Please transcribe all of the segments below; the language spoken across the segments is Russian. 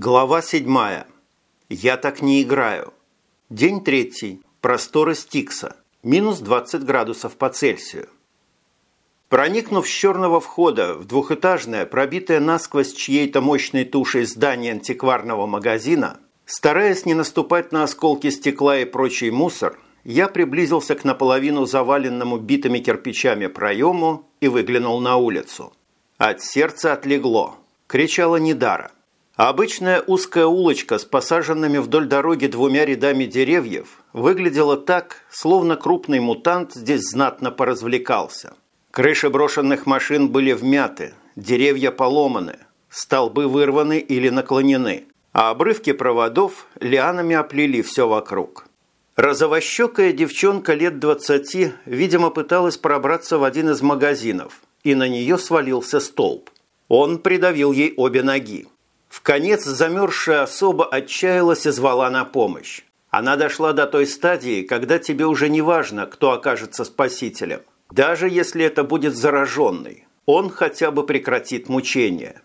Глава 7. Я так не играю. День третий. Просторы Стикса. Минус 20 градусов по Цельсию. Проникнув с черного входа в двухэтажное, пробитое насквозь чьей-то мощной тушей здание антикварного магазина, стараясь не наступать на осколки стекла и прочий мусор, я приблизился к наполовину заваленному битыми кирпичами проему и выглянул на улицу. От сердца отлегло. Кричала Недара. Обычная узкая улочка с посаженными вдоль дороги двумя рядами деревьев выглядела так, словно крупный мутант здесь знатно поразвлекался – Крыши брошенных машин были вмяты, деревья поломаны, столбы вырваны или наклонены, а обрывки проводов лианами оплели все вокруг. Розовощекая девчонка лет двадцати, видимо, пыталась пробраться в один из магазинов, и на нее свалился столб. Он придавил ей обе ноги. В конец замерзшая особа отчаялась и звала на помощь. Она дошла до той стадии, когда тебе уже не важно, кто окажется спасителем – даже если это будет зараженный, он хотя бы прекратит мучение.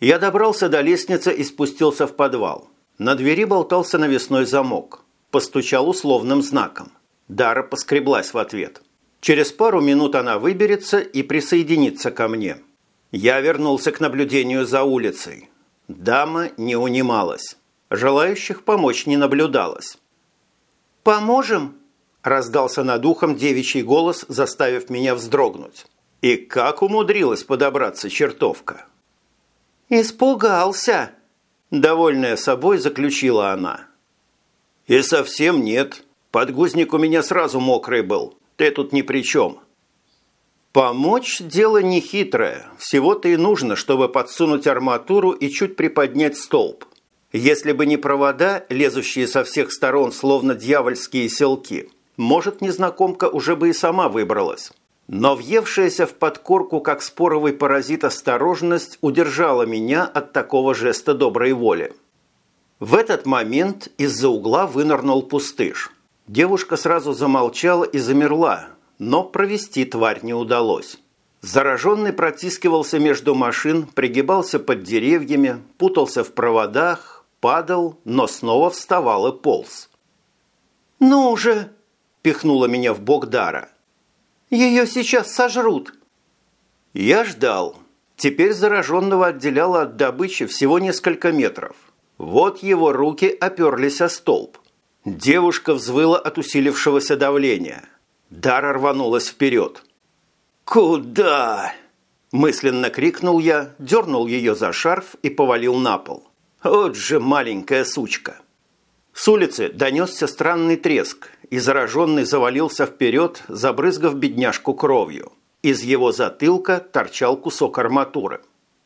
Я добрался до лестницы и спустился в подвал. На двери болтался навесной замок. Постучал условным знаком. Дара поскреблась в ответ. Через пару минут она выберется и присоединится ко мне. Я вернулся к наблюдению за улицей. Дама не унималась. Желающих помочь не наблюдалось. «Поможем?» раздался над ухом девичий голос, заставив меня вздрогнуть. И как умудрилась подобраться чертовка? «Испугался!» – довольная собой заключила она. «И совсем нет. Подгузник у меня сразу мокрый был. Ты тут ни при чем». Помочь – дело нехитрое. Всего-то и нужно, чтобы подсунуть арматуру и чуть приподнять столб. Если бы не провода, лезущие со всех сторон, словно дьявольские селки – может, незнакомка уже бы и сама выбралась. Но въевшаяся в подкорку, как споровый паразит, осторожность удержала меня от такого жеста доброй воли. В этот момент из-за угла вынырнул пустыш. Девушка сразу замолчала и замерла, но провести тварь не удалось. Зараженный протискивался между машин, пригибался под деревьями, путался в проводах, падал, но снова вставал и полз. «Ну же!» пихнула меня в бок Дара. «Ее сейчас сожрут!» Я ждал. Теперь зараженного отделяло от добычи всего несколько метров. Вот его руки оперлись о столб. Девушка взвыла от усилившегося давления. Дара рванулась вперед. «Куда?» Мысленно крикнул я, дернул ее за шарф и повалил на пол. «Вот же маленькая сучка!» С улицы донесся странный треск, и зараженный завалился вперед, забрызгав бедняжку кровью. Из его затылка торчал кусок арматуры.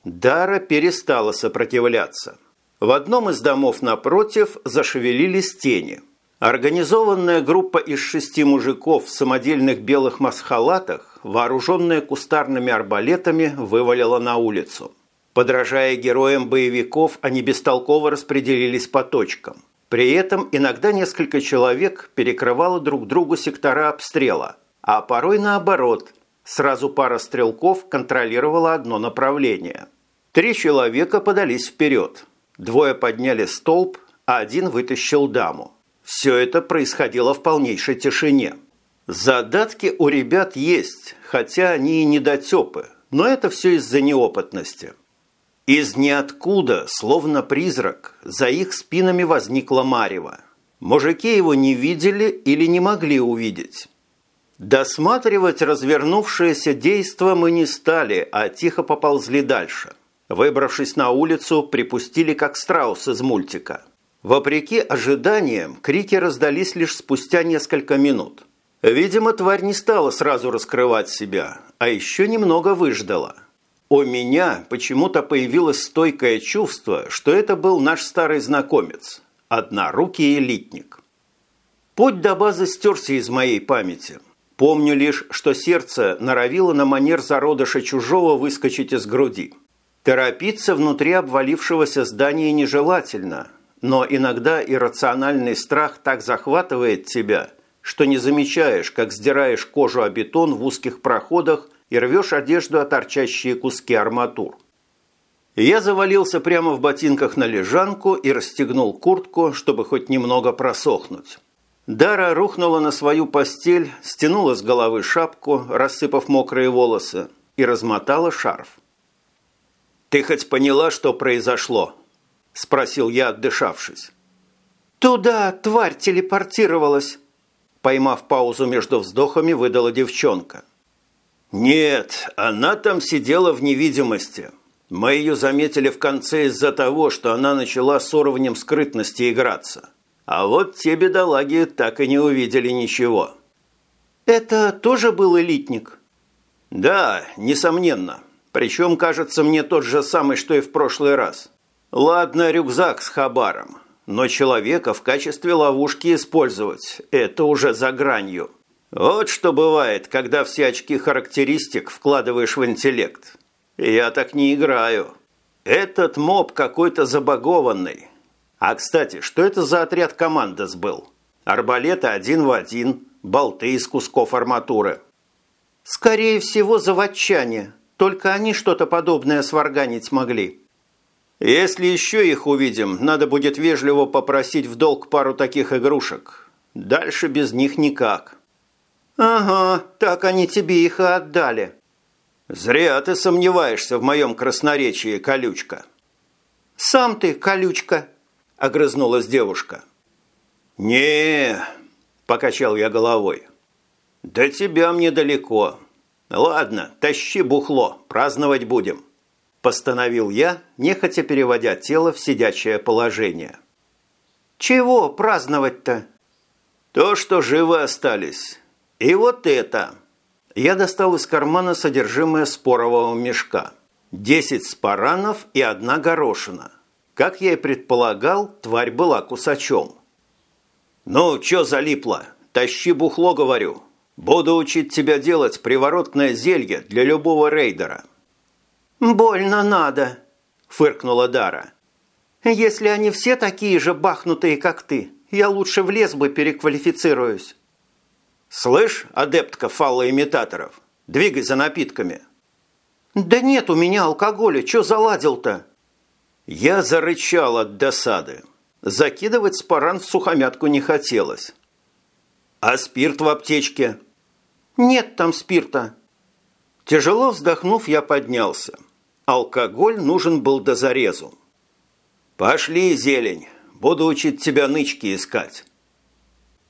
Дара перестала сопротивляться. В одном из домов напротив зашевелились тени. Организованная группа из шести мужиков в самодельных белых масхалатах, вооруженная кустарными арбалетами, вывалила на улицу. Подражая героям боевиков, они бестолково распределились по точкам. При этом иногда несколько человек перекрывало друг другу сектора обстрела, а порой наоборот, сразу пара стрелков контролировала одно направление. Три человека подались вперед, двое подняли столб, а один вытащил даму. Все это происходило в полнейшей тишине. Задатки у ребят есть, хотя они и недотепы, но это все из-за неопытности. Из ниоткуда, словно призрак, за их спинами возникла Марева. Мужики его не видели или не могли увидеть. Досматривать развернувшееся действо мы не стали, а тихо поползли дальше. Выбравшись на улицу, припустили как страус из мультика. Вопреки ожиданиям, крики раздались лишь спустя несколько минут. Видимо, тварь не стала сразу раскрывать себя, а еще немного выждала – у меня почему-то появилось стойкое чувство, что это был наш старый знакомец, однорукий элитник. Путь до базы стерся из моей памяти. Помню лишь, что сердце норовило на манер зародыша чужого выскочить из груди. Торопиться внутри обвалившегося здания нежелательно, но иногда иррациональный страх так захватывает тебя, что не замечаешь, как сдираешь кожу о бетон в узких проходах – и рвешь одежду о торчащие куски арматур. Я завалился прямо в ботинках на лежанку и расстегнул куртку, чтобы хоть немного просохнуть. Дара рухнула на свою постель, стянула с головы шапку, рассыпав мокрые волосы, и размотала шарф. «Ты хоть поняла, что произошло?» – спросил я, отдышавшись. «Туда тварь телепортировалась», – поймав паузу между вздохами, выдала девчонка. «Нет, она там сидела в невидимости. Мы ее заметили в конце из-за того, что она начала с уровнем скрытности играться. А вот те бедолаги так и не увидели ничего». «Это тоже был элитник?» «Да, несомненно. Причем, кажется, мне тот же самый, что и в прошлый раз. Ладно, рюкзак с хабаром, но человека в качестве ловушки использовать – это уже за гранью». Вот что бывает, когда все очки характеристик вкладываешь в интеллект. Я так не играю. Этот моб какой-то забагованный. А, кстати, что это за отряд командос был? Арбалеты один в один, болты из кусков арматуры. Скорее всего, заводчане. Только они что-то подобное сварганить могли. Если еще их увидим, надо будет вежливо попросить в долг пару таких игрушек. Дальше без них никак. «Ага, так они тебе их и отдали». «Зря ты сомневаешься в моем красноречии, колючка». «Сам ты, колючка», – огрызнулась девушка. не покачал я головой. «До тебя мне далеко. Ладно, тащи бухло, праздновать будем», – постановил я, нехотя переводя тело в сидячее положение. «Чего праздновать-то?» «То, что живы остались. И вот это. Я достал из кармана содержимое спорового мешка. Десять спаранов и одна горошина. Как я и предполагал, тварь была кусачом. «Ну, чё залипло? Тащи бухло, говорю. Буду учить тебя делать приворотное зелье для любого рейдера». «Больно надо», – фыркнула Дара. «Если они все такие же бахнутые, как ты, я лучше в лес бы переквалифицируюсь». «Слышь, адептка фаллоимитаторов, двигай за напитками». «Да нет у меня алкоголя, чё заладил-то?» Я зарычал от досады. Закидывать спаран в сухомятку не хотелось. «А спирт в аптечке?» «Нет там спирта». Тяжело вздохнув, я поднялся. Алкоголь нужен был до зарезу. «Пошли, зелень, буду учить тебя нычки искать».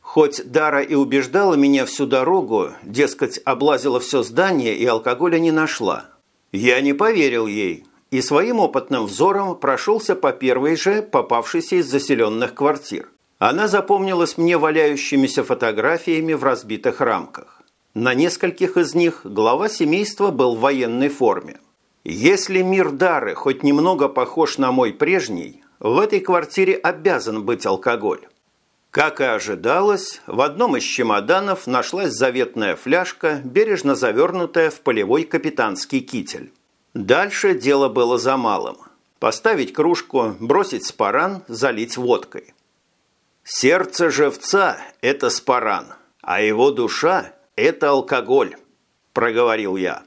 Хоть Дара и убеждала меня всю дорогу, дескать, облазила все здание и алкоголя не нашла. Я не поверил ей и своим опытным взором прошелся по первой же попавшейся из заселенных квартир. Она запомнилась мне валяющимися фотографиями в разбитых рамках. На нескольких из них глава семейства был в военной форме. Если мир Дары хоть немного похож на мой прежний, в этой квартире обязан быть алкоголь. Как и ожидалось, в одном из чемоданов нашлась заветная фляжка, бережно завернутая в полевой капитанский китель. Дальше дело было за малым. Поставить кружку, бросить спаран, залить водкой. Сердце живца – это спаран, а его душа – это алкоголь, проговорил я.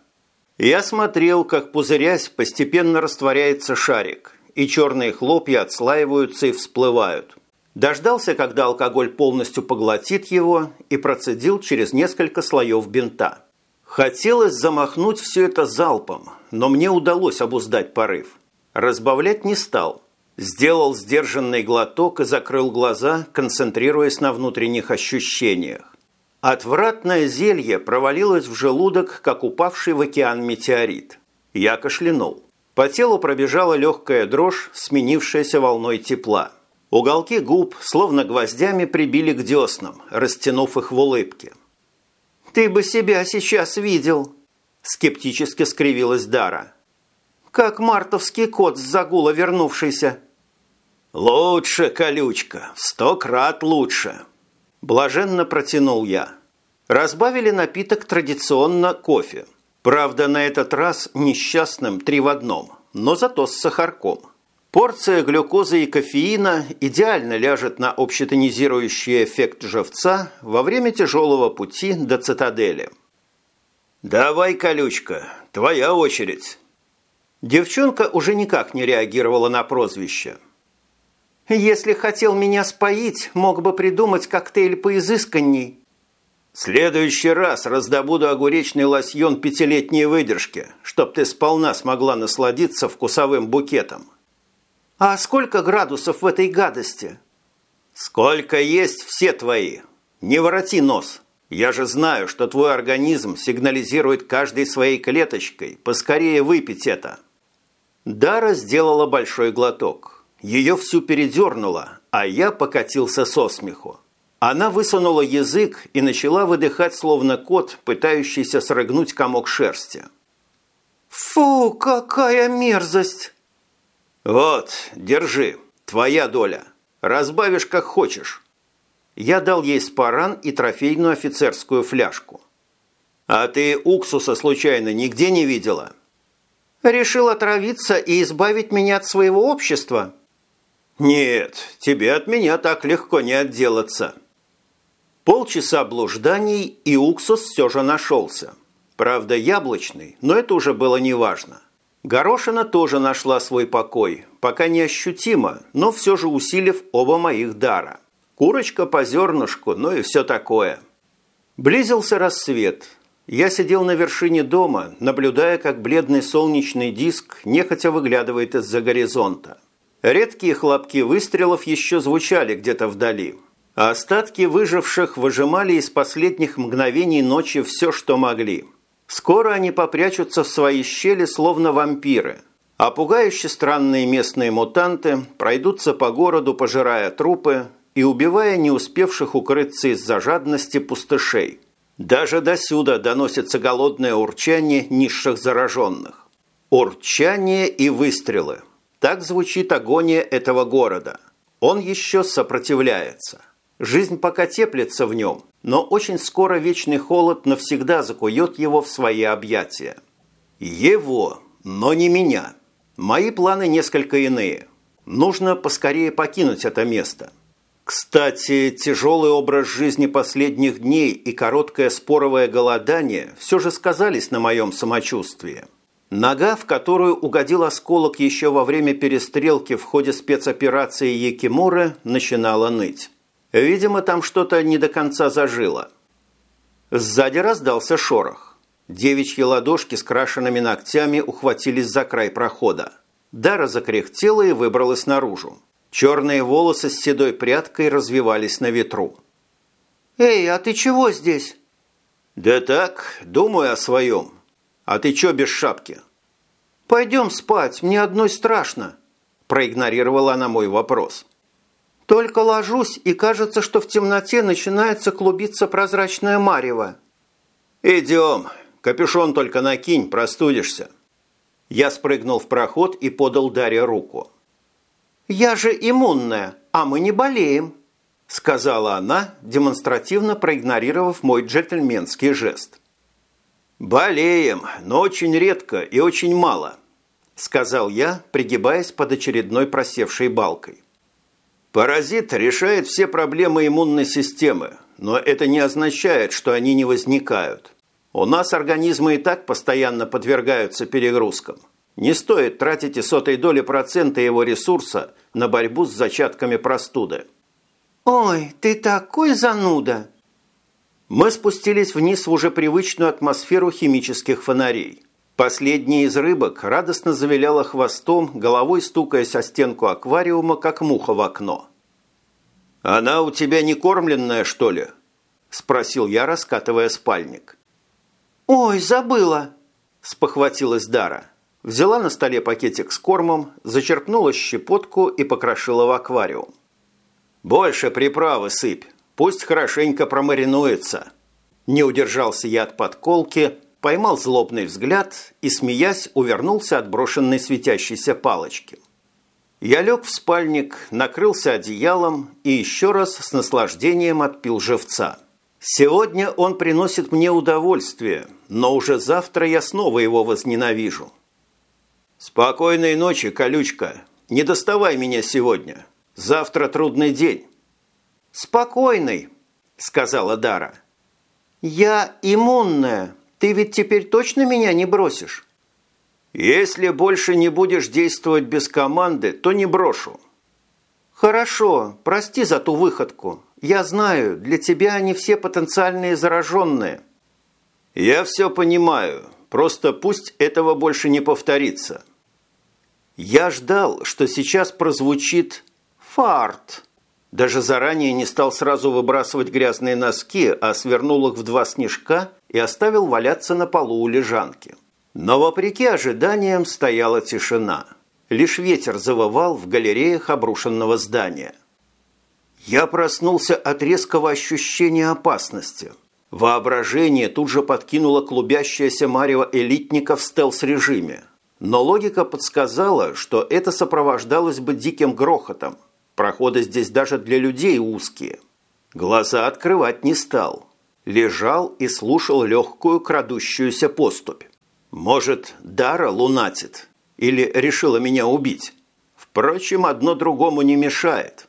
Я смотрел, как пузырясь постепенно растворяется шарик, и черные хлопья отслаиваются и всплывают – Дождался, когда алкоголь полностью поглотит его и процедил через несколько слоев бинта. Хотелось замахнуть все это залпом, но мне удалось обуздать порыв. Разбавлять не стал. Сделал сдержанный глоток и закрыл глаза, концентрируясь на внутренних ощущениях. Отвратное зелье провалилось в желудок, как упавший в океан метеорит. Я кашлянул. По телу пробежала легкая дрожь, сменившаяся волной тепла. Уголки губ словно гвоздями прибили к деснам, растянув их в улыбке. «Ты бы себя сейчас видел!» – скептически скривилась Дара. «Как мартовский кот с загула вернувшийся!» «Лучше, колючка, сто крат лучше!» – блаженно протянул я. Разбавили напиток традиционно кофе. Правда, на этот раз несчастным три в одном, но зато с сахарком – Порция глюкозы и кофеина идеально ляжет на общетонизирующий эффект живца во время тяжелого пути до цитадели. «Давай, колючка, твоя очередь». Девчонка уже никак не реагировала на прозвище. «Если хотел меня споить, мог бы придумать коктейль поизысканней». «В следующий раз раздобуду огуречный лосьон пятилетней выдержки, чтоб ты сполна смогла насладиться вкусовым букетом». «А сколько градусов в этой гадости?» «Сколько есть все твои. Не вороти нос. Я же знаю, что твой организм сигнализирует каждой своей клеточкой. Поскорее выпить это». Дара сделала большой глоток. Ее всю передернуло, а я покатился со смеху. Она высунула язык и начала выдыхать, словно кот, пытающийся срыгнуть комок шерсти. «Фу, какая мерзость!» «Вот, держи, твоя доля. Разбавишь, как хочешь». Я дал ей спаран и трофейную офицерскую фляжку. «А ты уксуса случайно нигде не видела?» «Решил отравиться и избавить меня от своего общества?» «Нет, тебе от меня так легко не отделаться». Полчаса блужданий, и уксус все же нашелся. Правда, яблочный, но это уже было неважно. Горошина тоже нашла свой покой, пока не ощутимо, но все же усилив оба моих дара. Курочка по зернышку, ну и все такое. Близился рассвет. Я сидел на вершине дома, наблюдая, как бледный солнечный диск нехотя выглядывает из-за горизонта. Редкие хлопки выстрелов еще звучали где-то вдали, а остатки выживших выжимали из последних мгновений ночи все, что могли. Скоро они попрячутся в свои щели, словно вампиры, а пугающе странные местные мутанты пройдутся по городу, пожирая трупы и убивая не успевших укрыться из-за жадности пустышей. Даже досюда доносится голодное урчание низших зараженных. Урчание и выстрелы. Так звучит агония этого города. Он еще сопротивляется. Жизнь пока теплится в нем, но очень скоро вечный холод навсегда закует его в свои объятия. Его, но не меня. Мои планы несколько иные. Нужно поскорее покинуть это место – кстати, тяжелый образ жизни последних дней и короткое споровое голодание все же сказались на моем самочувствии. Нога, в которую угодил осколок еще во время перестрелки в ходе спецоперации Якимуры, начинала ныть. Видимо, там что-то не до конца зажило. Сзади раздался шорох. Девичьи ладошки с крашенными ногтями ухватились за край прохода. Дара закряхтела и выбралась наружу. Черные волосы с седой прядкой развивались на ветру. «Эй, а ты чего здесь?» «Да так, думаю о своем. А ты чё без шапки?» «Пойдем спать, мне одной страшно», – проигнорировала она мой вопрос. «Только ложусь, и кажется, что в темноте начинается клубиться прозрачное марево». «Идем, капюшон только накинь, простудишься». Я спрыгнул в проход и подал Дарье руку. «Я же иммунная, а мы не болеем», – сказала она, демонстративно проигнорировав мой джентльменский жест. «Болеем, но очень редко и очень мало», – сказал я, пригибаясь под очередной просевшей балкой. «Паразит решает все проблемы иммунной системы, но это не означает, что они не возникают. У нас организмы и так постоянно подвергаются перегрузкам. Не стоит тратить и сотой доли процента его ресурса на борьбу с зачатками простуды. «Ой, ты такой зануда!» Мы спустились вниз в уже привычную атмосферу химических фонарей. Последняя из рыбок радостно завиляла хвостом, головой стукаясь о стенку аквариума, как муха в окно. «Она у тебя не кормленная, что ли?» – спросил я, раскатывая спальник. «Ой, забыла!» – спохватилась Дара. Взяла на столе пакетик с кормом, зачерпнула щепотку и покрошила в аквариум. «Больше приправы сыпь, пусть хорошенько промаринуется». Не удержался я от подколки, поймал злобный взгляд и, смеясь, увернулся от брошенной светящейся палочки. Я лег в спальник, накрылся одеялом и еще раз с наслаждением отпил живца. Сегодня он приносит мне удовольствие, но уже завтра я снова его возненавижу. «Спокойной ночи, колючка. Не доставай меня сегодня. Завтра трудный день». «Спокойный», – сказала Дара. «Я иммунная. Ты ведь теперь точно меня не бросишь?» Если больше не будешь действовать без команды, то не брошу. Хорошо, прости за ту выходку. Я знаю, для тебя они все потенциальные зараженные. Я все понимаю, просто пусть этого больше не повторится. Я ждал, что сейчас прозвучит «фарт». Даже заранее не стал сразу выбрасывать грязные носки, а свернул их в два снежка и оставил валяться на полу у лежанки. Но вопреки ожиданиям стояла тишина. Лишь ветер завывал в галереях обрушенного здания. Я проснулся от резкого ощущения опасности. Воображение тут же подкинуло клубящаяся марево элитника в стелс-режиме. Но логика подсказала, что это сопровождалось бы диким грохотом. Проходы здесь даже для людей узкие. Глаза открывать не стал. Лежал и слушал легкую крадущуюся поступь. Может, Дара лунатит или решила меня убить. Впрочем, одно другому не мешает.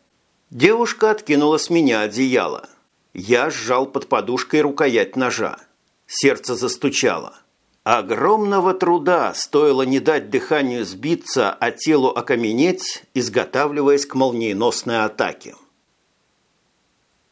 Девушка откинула с меня одеяло. Я сжал под подушкой рукоять ножа. Сердце застучало. Огромного труда стоило не дать дыханию сбиться, а телу окаменеть, изготавливаясь к молниеносной атаке.